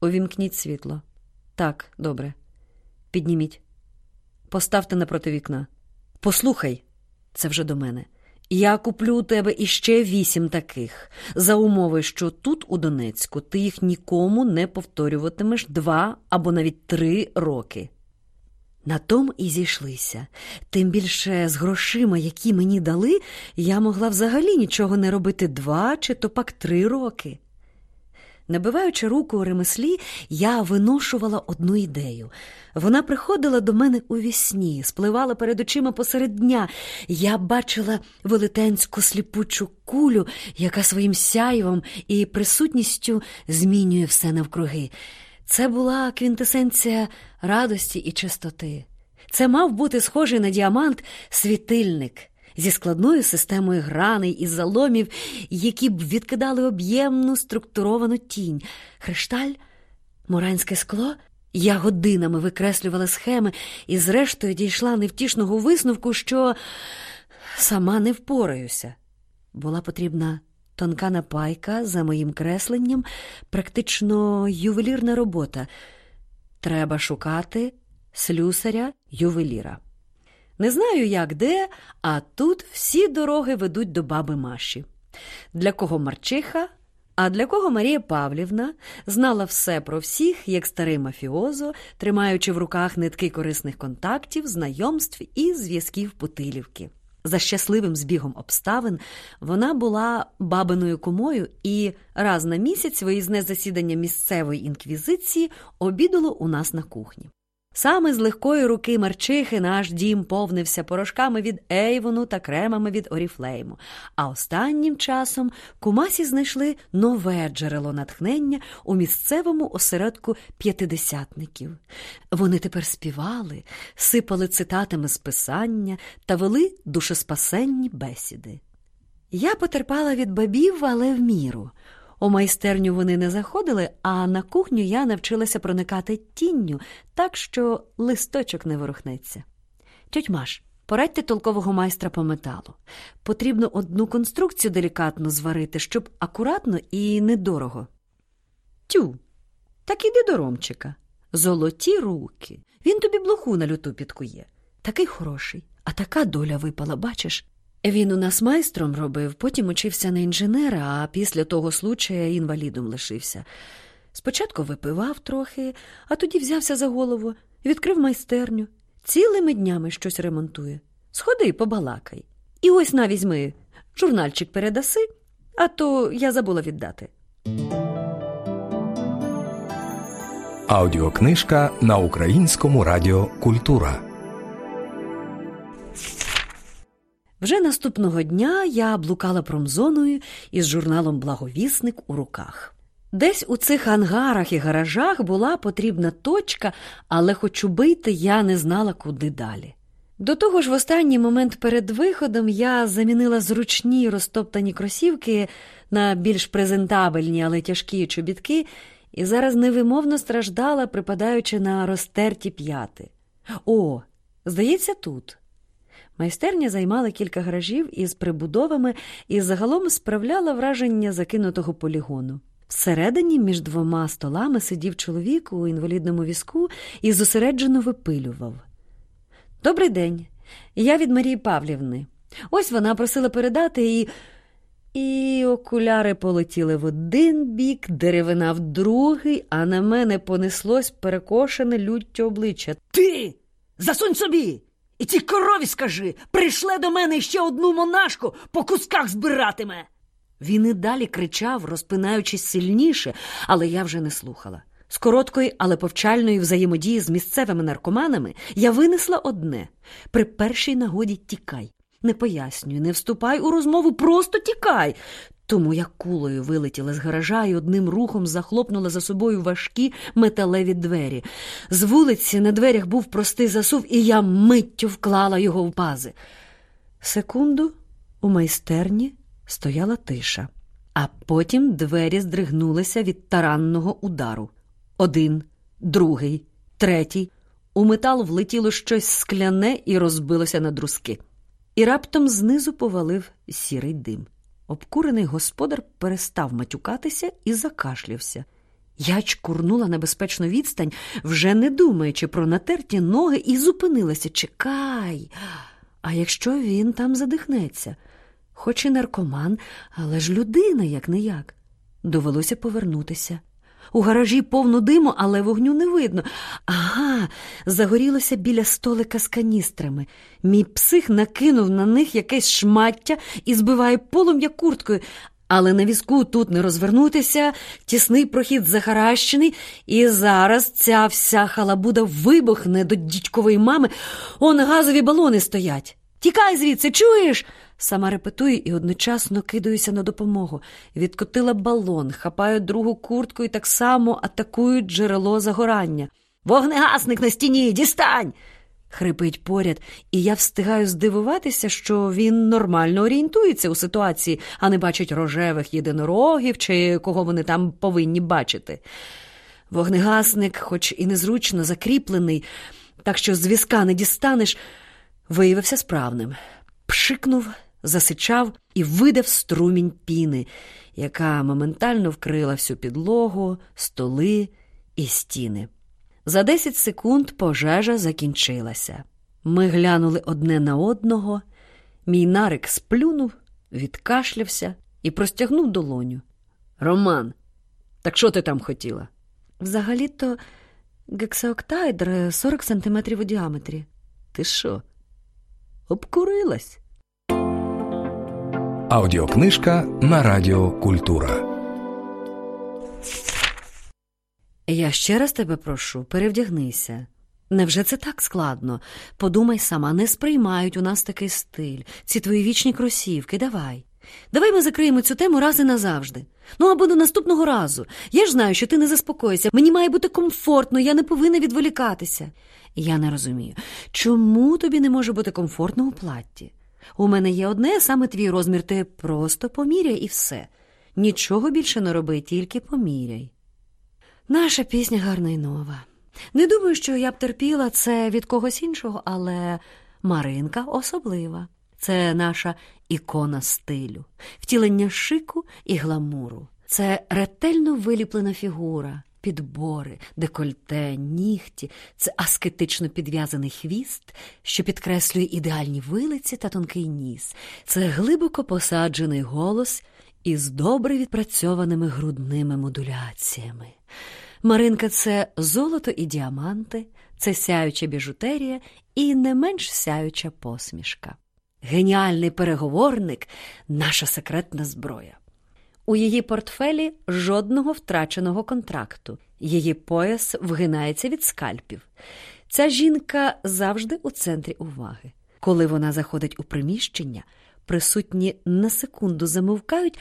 Увімкніть світло. Так, добре. Підніміть. Поставте напроти вікна. Послухай, це вже до мене. Я куплю у тебе іще вісім таких, за умови, що тут, у Донецьку, ти їх нікому не повторюватимеш два або навіть три роки. На том і зійшлися. Тим більше з грошима, які мені дали, я могла взагалі нічого не робити два чи то пак три роки. Набиваючи руку у ремеслі, я виношувала одну ідею. Вона приходила до мене у вісні, спливала перед очима посеред дня. Я бачила велетенську сліпучу кулю, яка своїм сяйвом і присутністю змінює все навкруги. Це була квінтесенція радості і чистоти. Це мав бути схожий на діамант світильник. зі складною системою граней і заломів, які б відкидали об'ємну структуровану тінь, хрешталь, муранське скло. Я годинами викреслювала схеми і, зрештою, дійшла невтішного висновку, що сама не впораюся. Була потрібна тонка напайка за моїм кресленням, практично ювелірна робота. Треба шукати слюсаря ювеліра. Не знаю, як де, а тут всі дороги ведуть до баби Маші. Для кого Марчиха, а для кого Марія Павлівна знала все про всіх, як старий мафіозо, тримаючи в руках нитки корисних контактів, знайомств і зв'язків Путилівки. За щасливим збігом обставин вона була бабиною кумою і раз на місяць виїзне засідання місцевої інквізиції обідало у нас на кухні. Саме з легкої руки Марчихи наш дім повнився порошками від Ейвону та кремами від Оріфлейму. А останнім часом кумасі знайшли нове джерело натхнення у місцевому осередку п'ятидесятників. Вони тепер співали, сипали цитатами з писання та вели душеспасенні бесіди. Я потерпала від бабів, але в міру. У майстерню вони не заходили, а на кухню я навчилася проникати тінню, так що листочок не ворухнеться. Тьоть Маш, порадьте толкового майстра по металу. Потрібно одну конструкцію делікатно зварити, щоб акуратно і недорого. Тю, так іди до Ромчика. Золоті руки. Він тобі блоху на люту підкує. Такий хороший, а така доля випала, бачиш? Він у нас майстром робив, потім учився на інженера, а після того случая інвалідом лишився. Спочатку випивав трохи, а тоді взявся за голову, відкрив майстерню. Цілими днями щось ремонтує. Сходи, побалакай. І ось на візьми, журнальчик передаси, а то я забула віддати. Аудіокнижка на українському радіо Культура. Вже наступного дня я блукала промзоною із журналом Благовісник у руках. Десь у цих ангарах і гаражах була потрібна точка, але хоч убити я не знала, куди далі. До того ж, в останній момент перед виходом я замінила зручні розтоптані кросівки на більш презентабельні, але тяжкі чобітки, і зараз невимовно страждала, припадаючи на розтерті п'яти. О, здається, тут. Майстерня займала кілька гаражів із прибудовами і загалом справляла враження закинутого полігону. Всередині між двома столами сидів чоловік у інвалідному візку і зосереджено випилював. Добрий день. Я від Марії Павлівни. Ось вона просила передати і. І окуляри полетіли в один бік, деревина в другий, а на мене понеслось перекошене люттю обличчя. Ти засунь собі! І цій корові скажи, прийшле до мене ще одну монашку по кусках збиратиме. Він і далі кричав, розпинаючись сильніше, але я вже не слухала. З короткої, але повчальної взаємодії з місцевими наркоманами я винесла одне при першій нагоді тікай. Не пояснюй, не вступай у розмову, просто тікай. Тому я кулею вилетіла з гаража і одним рухом захлопнула за собою важкі металеві двері. З вулиці на дверях був простий засув, і я миттю вклала його в пази. Секунду у майстерні стояла тиша, а потім двері здригнулися від таранного удару. Один, другий, третій. У метал влетіло щось скляне і розбилося на друзки. І раптом знизу повалив сірий дим. Обкурений господар перестав матюкатися і закашлявся. Я чкурнула на безпечну відстань, вже не думаючи про натерті ноги, і зупинилася. Чекай. А якщо він там задихнеться? Хоч і наркоман, але ж людина, як не як. Довелося повернутися. У гаражі повно диму, але вогню не видно. Ага, загорілося біля столика з каністрами. Мій псих накинув на них якесь шмаття і збиває полум'я курткою. Але на візку тут не розвернутися, тісний прохід захаращений, і зараз ця вся халабуда вибухне до дідькової мами. Он газові балони стоять. Тікай звідси, чуєш? Сама репетую і одночасно кидаюся на допомогу. Відкотила балон, хапаю другу куртку і так само атакую джерело загорання. Вогнегасник на стіні, дістань! Хрипить поряд, і я встигаю здивуватися, що він нормально орієнтується у ситуації, а не бачить рожевих єдинорогів чи кого вони там повинні бачити. Вогнегасник, хоч і незручно закріплений, так що з візка не дістанеш, виявився справним. Пшикнув, засичав і видав струмінь піни, яка моментально вкрила всю підлогу, столи і стіни. За 10 секунд пожежа закінчилася. Ми глянули одне на одного. Мій нарик сплюнув, відкашлявся і простягнув долоню. Роман, так що ти там хотіла? Взагалі-то гексаоктайдр 40 сантиметрів у діаметрі. Ти що? Обкурилась? Аудіокнижка на Радіо Культура. Я ще раз тебе прошу, перевдягнися. Невже це так складно? Подумай сама, не сприймають у нас такий стиль, ці твої вічні кросівки, давай. Давай ми закриємо цю тему раз і назавжди. Ну або до наступного разу. Я ж знаю, що ти не заспокоїшся. Мені має бути комфортно, я не повинна відволікатися. Я не розумію, чому тобі не може бути комфортно у платті? У мене є одне, саме твій розмір, ти просто поміряй і все. Нічого більше не роби, тільки поміряй. Наша пісня гарна й нова. Не думаю, що я б терпіла це від когось іншого, але Маринка особлива. Це наша ікона стилю, втілення шику і гламуру. Це ретельно виліплена фігура, підбори, декольте, нігті, це аскетично підв'язаний хвіст, що підкреслює ідеальні вилиці та тонкий ніс, це глибоко посаджений голос із добре відпрацьованими грудними модуляціями. Маринка це золото і діаманти, це сяюча біжутерія і не менш сяюча посмішка. Геніальний переговорник наша секретна зброя. У її портфелі жодного втраченого контракту. Її пояс вгинається від скальпів. Ця жінка завжди у центрі уваги. Коли вона заходить у приміщення, присутні на секунду замовкають,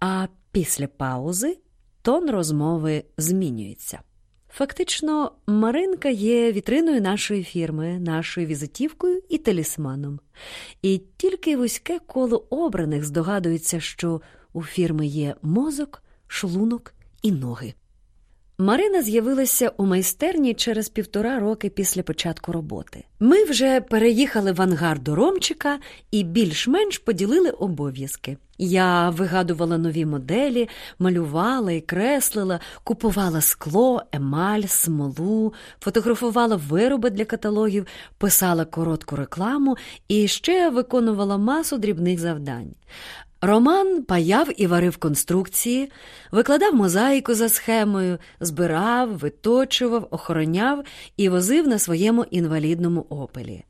а після паузи тон розмови змінюється. Фактично, Маринка є вітриною нашої фірми, нашою візитівкою і талісманом. І тільки вузьке коло обраних здогадується, що у фірми є мозок, шлунок і ноги. Марина з'явилася у майстерні через півтора роки після початку роботи. Ми вже переїхали в ангар до Ромчика і більш-менш поділили обов'язки. Я вигадувала нові моделі, малювала і креслила, купувала скло, емаль, смолу, фотографувала вироби для каталогів, писала коротку рекламу і ще виконувала масу дрібних завдань. Роман паяв і варив конструкції, викладав мозаїку за схемою, збирав, виточував, охороняв і возив на своєму інвалідному опелі.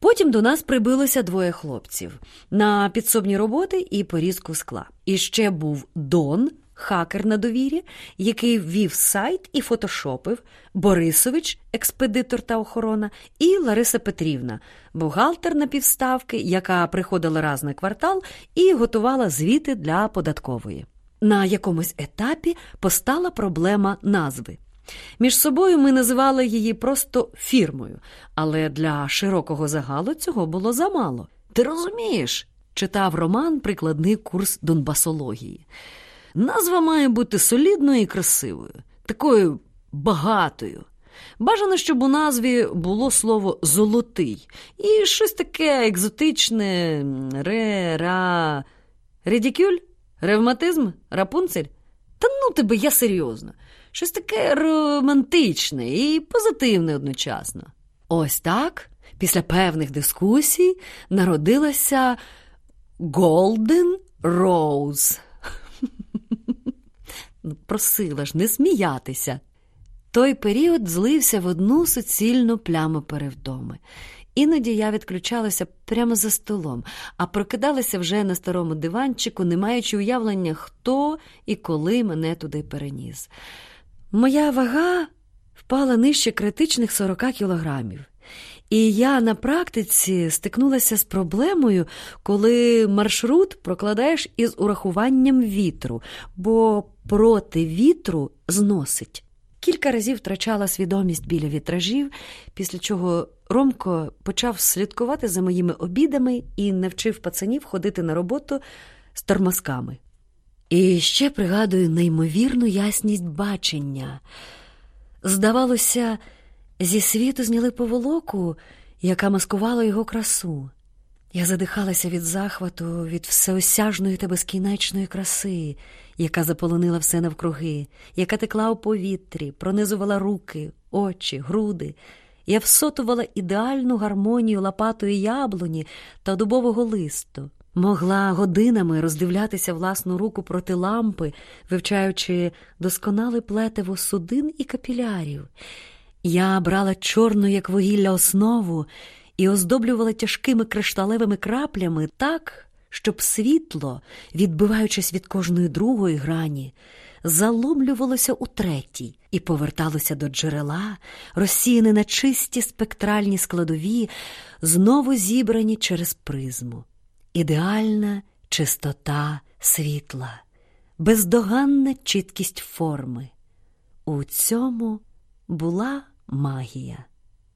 Потім до нас прибилося двоє хлопців на підсобні роботи і порізку скла. І ще був Дон, хакер на довірі, який ввів сайт і фотошопив, Борисович, експедитор та охорона, і Лариса Петрівна, бухгалтер на яка приходила раз на квартал і готувала звіти для податкової. На якомусь етапі постала проблема назви. Між собою ми називали її просто фірмою, але для широкого загалу цього було замало. Ти розумієш? читав Роман прикладний курс донбасології. Назва має бути солідною і красивою, такою багатою. Бажано, щоб у назві було слово золотий і щось таке екзотичне ре, ра, редікюль, ревматизм, рапунцель. Та ну тебе, я серйозно, щось таке романтичне і позитивне одночасно. Ось так, після певних дискусій, народилася Golden Rose. Просила ж не сміятися. Той період злився в одну суцільну пляму перевдоми. Іноді я відключалася прямо за столом, а прокидалася вже на старому диванчику, не маючи уявлення, хто і коли мене туди переніс. Моя вага впала нижче критичних 40 кілограмів. І я на практиці стикнулася з проблемою, коли маршрут прокладаєш із урахуванням вітру, бо проти вітру зносить. кілька разів втрачала свідомість біля вітражів, після чого Ромко почав слідкувати за моїми обідами і навчив пацанів ходити на роботу з тормозками. І ще пригадую неймовірну ясність бачення. Здавалося, зі світу зняли поволоку, яка маскувала його красу. Я задихалася від захвату, від всеосяжної та безкінечної краси, яка заполонила все навкруги, яка текла у повітрі, пронизувала руки, очі, груди. Я всотувала ідеальну гармонію лопатої яблуні та дубового листу, могла годинами роздивлятися власну руку проти лампи, вивчаючи досконале плетиво судин і капілярів. Я брала чорну, як вугілля, основу і оздоблювала тяжкими кришталевими краплями так, щоб світло, відбиваючись від кожної другої грані, заломлювалося у третій і поверталося до джерела, розсіяне на чисті спектральні складові, знову зібрані через призму. Ідеальна чистота світла, бездоганна чіткість форми. У цьому була магія.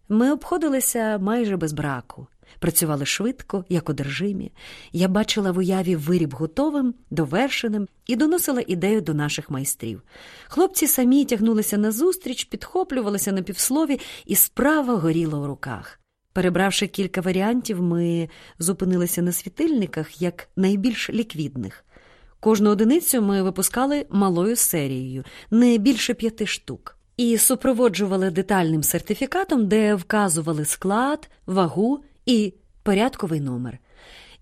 Ми обходилися майже без браку, працювали швидко, як одержимі. Я бачила в уяві виріб готовим, довершеним і доносила ідею до наших майстрів. Хлопці самі тягнулися назустріч, підхоплювалися на півслові, і справа горіла у руках. Перебравши кілька варіантів, ми зупинилися на світильниках як найбільш ліквідних. Кожну одиницю ми випускали малою серією, не більше п'яти штук і супроводжували детальним сертифікатом, де вказували склад, вагу і порядковий номер.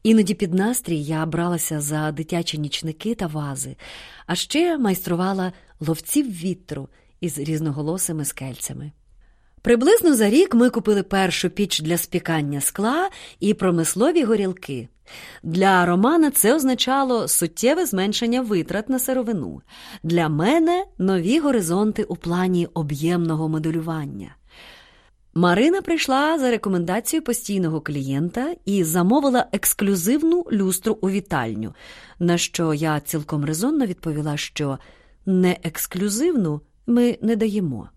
Іноді під настрій я бралася за дитячі нічники та вази, а ще майструвала ловців вітру із різноголосими скельцями. Приблизно за рік ми купили першу піч для спікання скла і промислові горілки. Для Романа це означало суттєве зменшення витрат на сировину. Для мене нові горизонти у плані об'ємного моделювання. Марина прийшла за рекомендацією постійного клієнта і замовила ексклюзивну люстру у вітальню, на що я цілком резонно відповіла, що не ексклюзивну ми не даємо.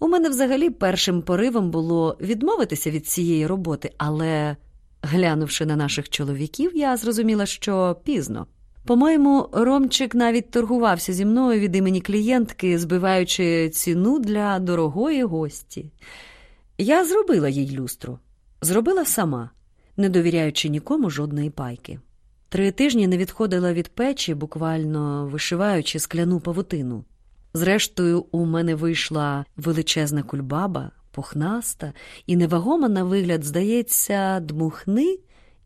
У мене взагалі першим поривом було відмовитися від цієї роботи, але, глянувши на наших чоловіків, я зрозуміла, що пізно. По-моєму, Ромчик навіть торгувався зі мною від імені клієнтки, збиваючи ціну для дорогої гості. Я зробила їй люстру, зробила сама, не довіряючи нікому жодної пайки. Три тижні не відходила від печі, буквально вишиваючи скляну павутину. Зрештою, у мене вийшла величезна кульбаба, пухнаста, і невагома на вигляд, здається, дмухни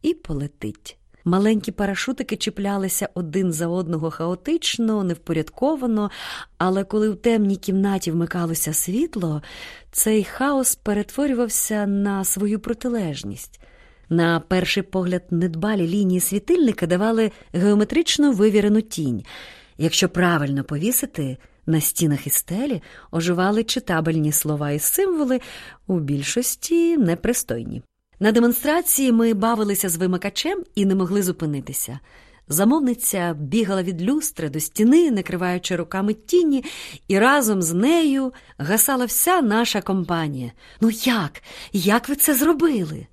і полетить. Маленькі парашутики чіплялися один за одного хаотично, невпорядковано, але коли в темній кімнаті вмикалося світло, цей хаос перетворювався на свою протилежність. На перший погляд, недбалі лінії світильника давали геометрично вивірену тінь. Якщо правильно повісити, на стінах і стелі оживали читабельні слова і символи, у більшості непристойні. На демонстрації ми бавилися з вимикачем і не могли зупинитися. Замовниця бігала від люстри до стіни, накриваючи руками тіні, і разом з нею гасала вся наша компанія. Ну як? Як ви це зробили?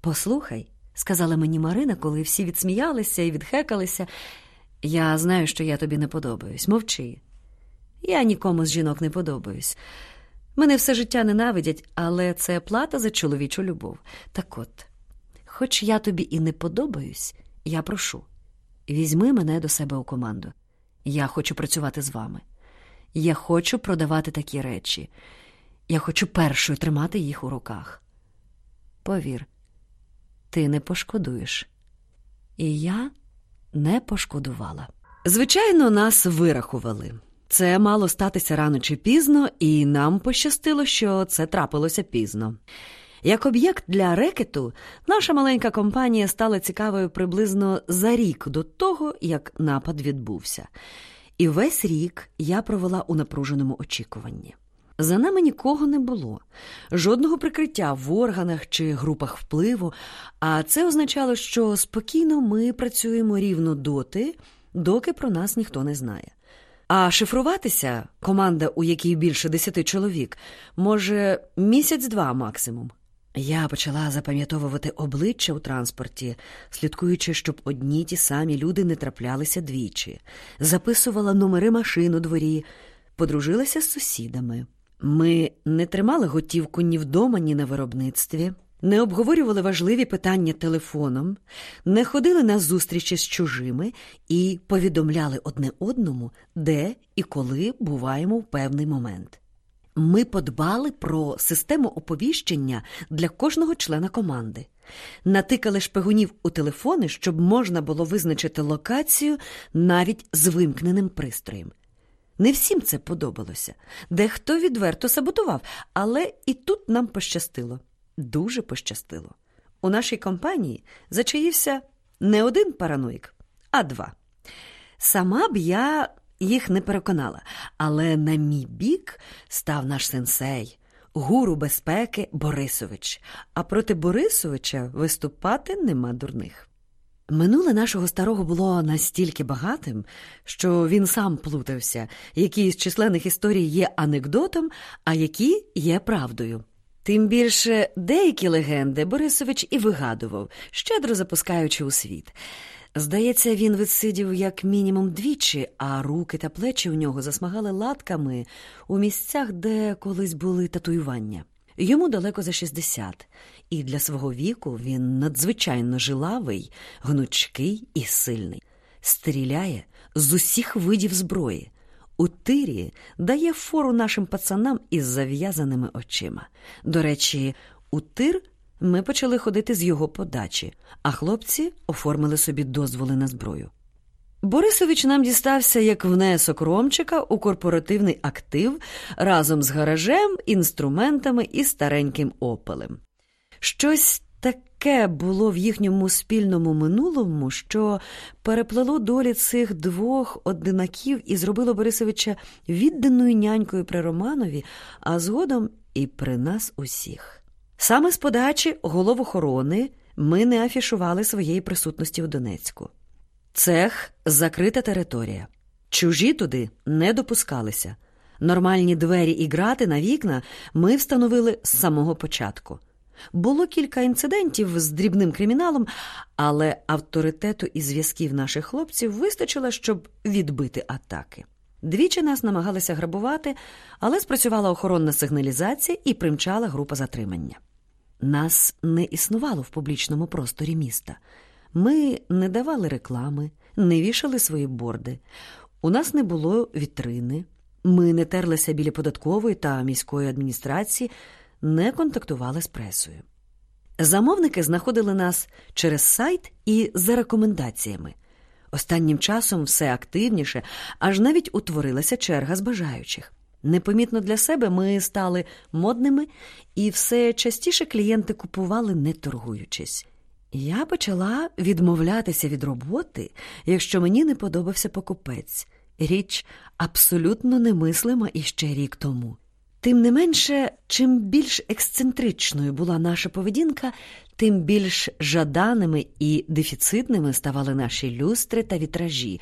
Послухай, сказала мені Марина, коли всі відсміялися і відхекалися. Я знаю, що я тобі не подобаюсь. Мовчи. Я нікому з жінок не подобаюсь. Мене все життя ненавидять, але це плата за чоловічу любов. Так от, хоч я тобі і не подобаюсь, я прошу, візьми мене до себе у команду. Я хочу працювати з вами. Я хочу продавати такі речі. Я хочу першою тримати їх у руках. Повір, ти не пошкодуєш. І я не пошкодувала. Звичайно, нас вирахували. Це мало статися рано чи пізно, і нам пощастило, що це трапилося пізно. Як об'єкт для рекету, наша маленька компанія стала цікавою приблизно за рік до того, як напад відбувся. І весь рік я провела у напруженому очікуванні. За нами нікого не було, жодного прикриття в органах чи групах впливу, а це означало, що спокійно ми працюємо рівно доти, доки про нас ніхто не знає. А шифруватися команда, у якій більше десяти чоловік, може місяць-два максимум. Я почала запам'ятовувати обличчя у транспорті, слідкуючи, щоб одні ті самі люди не траплялися двічі, записувала номери машин у дворі, подружилася з сусідами. Ми не тримали готівку ні вдома, ні на виробництві, не обговорювали важливі питання телефоном, не ходили на зустрічі з чужими і повідомляли одне одному, де і коли буваємо в певний момент. Ми подбали про систему оповіщення для кожного члена команди, натикали шпигунів у телефони, щоб можна було визначити локацію навіть з вимкненим пристроєм. Не всім це подобалося. Дехто відверто саботував, але і тут нам пощастило. Дуже пощастило. У нашій компанії зачаївся не один параноїк, а два. Сама б я їх не переконала, але на мій бік став наш сенсей, гуру безпеки Борисович, а проти Борисовича виступати нема дурних. Минуле нашого старого було настільки багатим, що він сам плутався, які з численних історій є анекдотом, а які є правдою. Тим більше деякі легенди Борисович і вигадував, щедро запускаючи у світ. Здається, він відсидів як мінімум двічі, а руки та плечі у нього засмагали латками у місцях, де колись були татуювання. Йому далеко за 60, і для свого віку він надзвичайно жилавий, гнучкий і сильний. Стріляє з усіх видів зброї. У тирі дає фору нашим пацанам із зав'язаними очима. До речі, у тир ми почали ходити з його подачі, а хлопці оформили собі дозволи на зброю. Борисович нам дістався як внесок Ромчика у корпоративний актив разом з гаражем, інструментами і стареньким опелем. Щось таке було в їхньому спільному минулому, що переплело долі цих двох одинаків і зробило Борисовича відданою нянькою при Романові, а згодом і при нас усіх. Саме з подачі голов охорони ми не афішували своєї присутності в Донецьку. Цех закрита територія. Чужі туди не допускалися. Нормальні двері і грати на вікна ми встановили з самого початку. Було кілька інцидентів з дрібним криміналом, але авторитету і зв'язків наших хлопців вистачило, щоб відбити атаки. Двічі нас намагалися грабувати, але спрацювала охоронна сигналізація і примчала група затримання. Нас не існувало в публічному просторі міста. Ми не давали реклами, не вішали свої борди. У нас не було вітрини, ми не терлися біля податкової та міської адміністрації, не контактували з пресою. Замовники знаходили нас через сайт і за рекомендаціями. Останнім часом все активніше, аж навіть утворилася черга з бажаючих. Непомітно для себе ми стали модними, і все частіше клієнти купували, не торгуючись. Я почала відмовлятися від роботи, якщо мені не подобався покупець. Річ абсолютно немислима іще рік тому. Тим не менше, чим більш ексцентричною була наша поведінка, тим більш жаданими і дефіцитними ставали наші люстри та вітражі,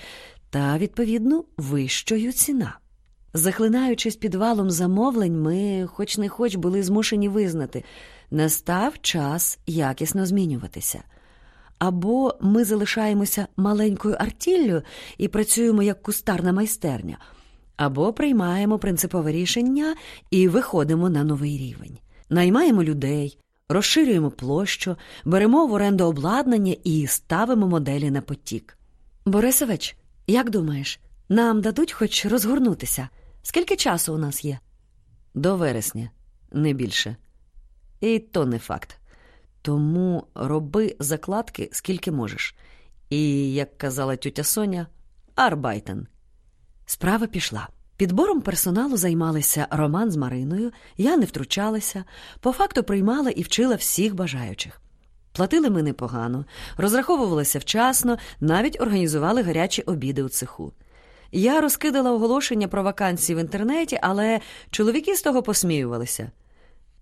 та, відповідно, вищою ціна. Захлинаючись під валом замовлень, ми, хоч не хоч, були змушені визнати, настав час якісно змінюватися. Або ми залишаємося маленькою артіллю і працюємо як кустарна майстерня, або приймаємо принципове рішення і виходимо на новий рівень. Наймаємо людей, розширюємо площу, беремо в оренду обладнання і ставимо моделі на потік. Борисович, як думаєш, нам дадуть хоч розгорнутися? Скільки часу у нас є? До вересня, не більше. І то не факт. Тому роби закладки скільки можеш. І, як казала тютя Соня, arbeiten. Справа пішла. Підбором персоналу займалися Роман з Мариною, я не втручалася, по факту приймала і вчила всіх бажаючих. Платили ми непогано, розраховувалися вчасно, навіть організували гарячі обіди у цеху. Я розкидала оголошення про вакансії в інтернеті, але чоловіки з того посміювалися.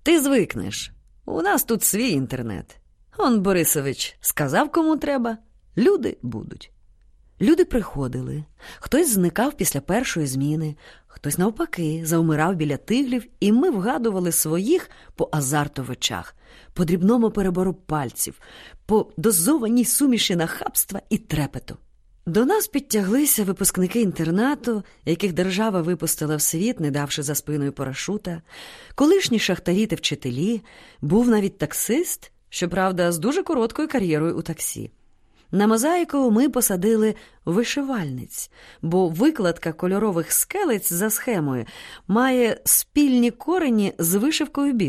Ти звикнеш. У нас тут свій інтернет. Он Борисович сказав, кому треба, люди будуть. Люди приходили, хтось зникав після першої зміни, хтось навпаки завмирав біля тиглів, і ми вгадували своїх по азарту в очах, по дрібному перебору пальців, по дозованій суміші нахабства і трепету. До нас підтяглися випускники інтернату, яких держава випустила в світ, не давши за спиною парашута, колишні шахтарі та вчителі, був навіть таксист, щоправда, з дуже короткою кар'єрою у таксі. На мозаїку ми посадили вишивальниць, бо викладка кольорових скелець за схемою має спільні корені з вишивкою біс.